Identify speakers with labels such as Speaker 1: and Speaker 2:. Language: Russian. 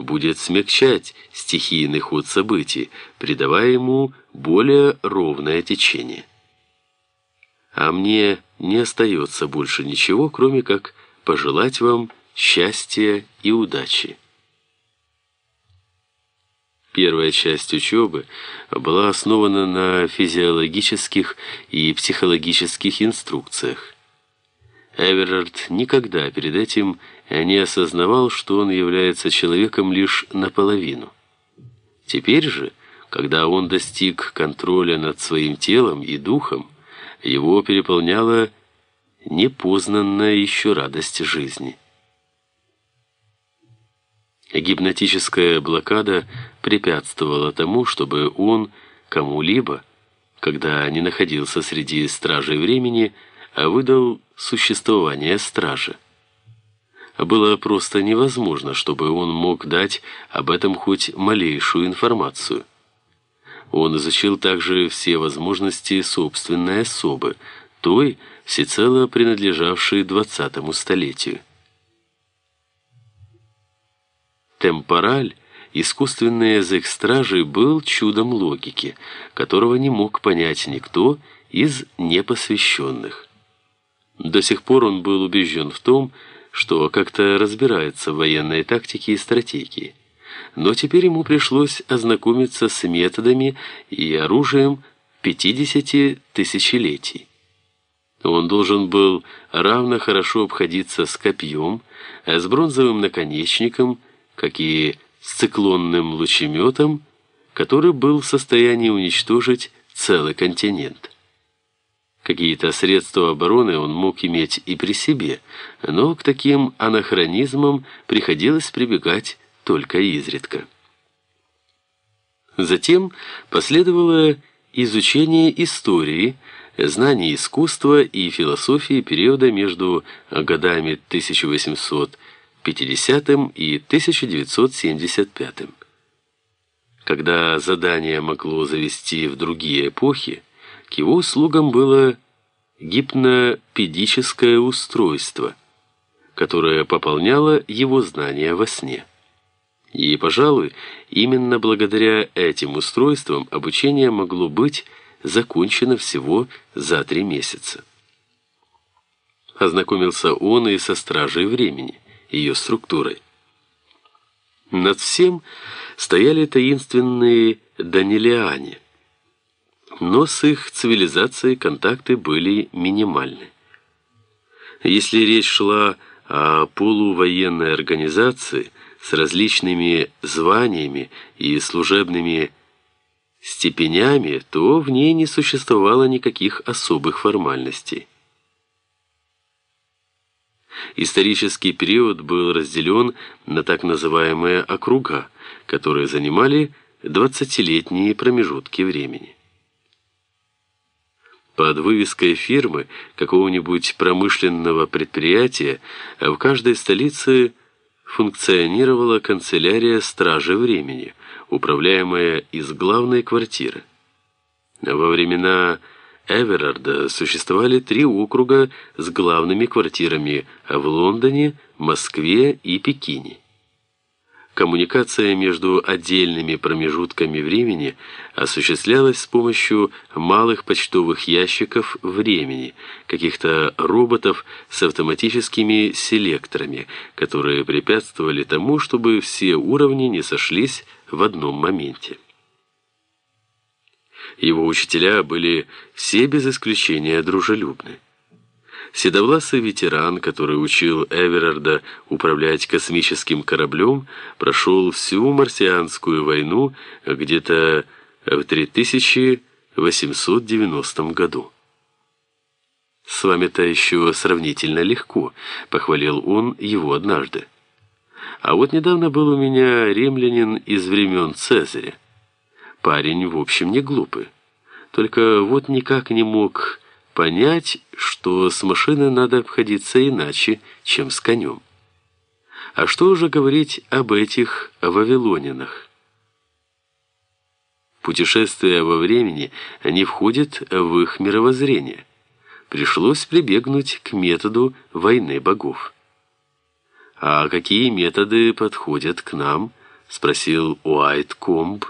Speaker 1: будет смягчать стихийный ход событий, придавая ему более ровное течение. А мне не остается больше ничего, кроме как пожелать вам счастья и удачи. Первая часть учебы была основана на физиологических и психологических инструкциях. Эверард никогда перед этим не осознавал, что он является человеком лишь наполовину. Теперь же, когда он достиг контроля над своим телом и духом, его переполняла непознанная еще радость жизни. Гипнотическая блокада препятствовала тому, чтобы он кому-либо, когда не находился среди стражей времени, выдал существование стража. Было просто невозможно, чтобы он мог дать об этом хоть малейшую информацию. Он изучил также все возможности собственной особы, той, всецело принадлежавшей двадцатому столетию. Темпораль, искусственный язык стражей, был чудом логики, которого не мог понять никто из непосвященных. До сих пор он был убежден в том, что как-то разбирается в военной тактике и стратегии. Но теперь ему пришлось ознакомиться с методами и оружием 50 тысячелетий. Он должен был равно хорошо обходиться с копьем, с бронзовым наконечником, как и с циклонным лучеметом, который был в состоянии уничтожить целый континент. Какие-то средства обороны он мог иметь и при себе, но к таким анахронизмам приходилось прибегать только изредка. Затем последовало изучение истории, знание искусства и философии периода между годами 1850 и 1975. Когда задание могло завести в другие эпохи, к его услугам было гипнопедическое устройство, которое пополняло его знания во сне. И, пожалуй, именно благодаря этим устройствам обучение могло быть закончено всего за три месяца. Ознакомился он и со стражей времени, ее структурой. Над всем стояли таинственные данилиане – но с их цивилизацией контакты были минимальны. Если речь шла о полувоенной организации с различными званиями и служебными степенями, то в ней не существовало никаких особых формальностей. Исторический период был разделен на так называемые округа, которые занимали 20-летние промежутки времени. Под вывеской фирмы какого-нибудь промышленного предприятия в каждой столице функционировала канцелярия стражи времени, управляемая из главной квартиры. Во времена Эверарда существовали три округа с главными квартирами в Лондоне, Москве и Пекине. Коммуникация между отдельными промежутками времени осуществлялась с помощью малых почтовых ящиков времени, каких-то роботов с автоматическими селекторами, которые препятствовали тому, чтобы все уровни не сошлись в одном моменте. Его учителя были все без исключения дружелюбны. Седовласый ветеран, который учил Эверарда управлять космическим кораблем, прошел всю марсианскую войну где-то в 3890 году. «С вами-то еще сравнительно легко», — похвалил он его однажды. «А вот недавно был у меня римлянин из времен Цезаря. Парень, в общем, не глупый. Только вот никак не мог понять, что с машиной надо обходиться иначе, чем с конем. А что уже говорить об этих вавилонинах? Путешествия во времени не входят в их мировоззрение. Пришлось прибегнуть к методу войны богов. А какие методы подходят к нам – спросил Уайт Комб.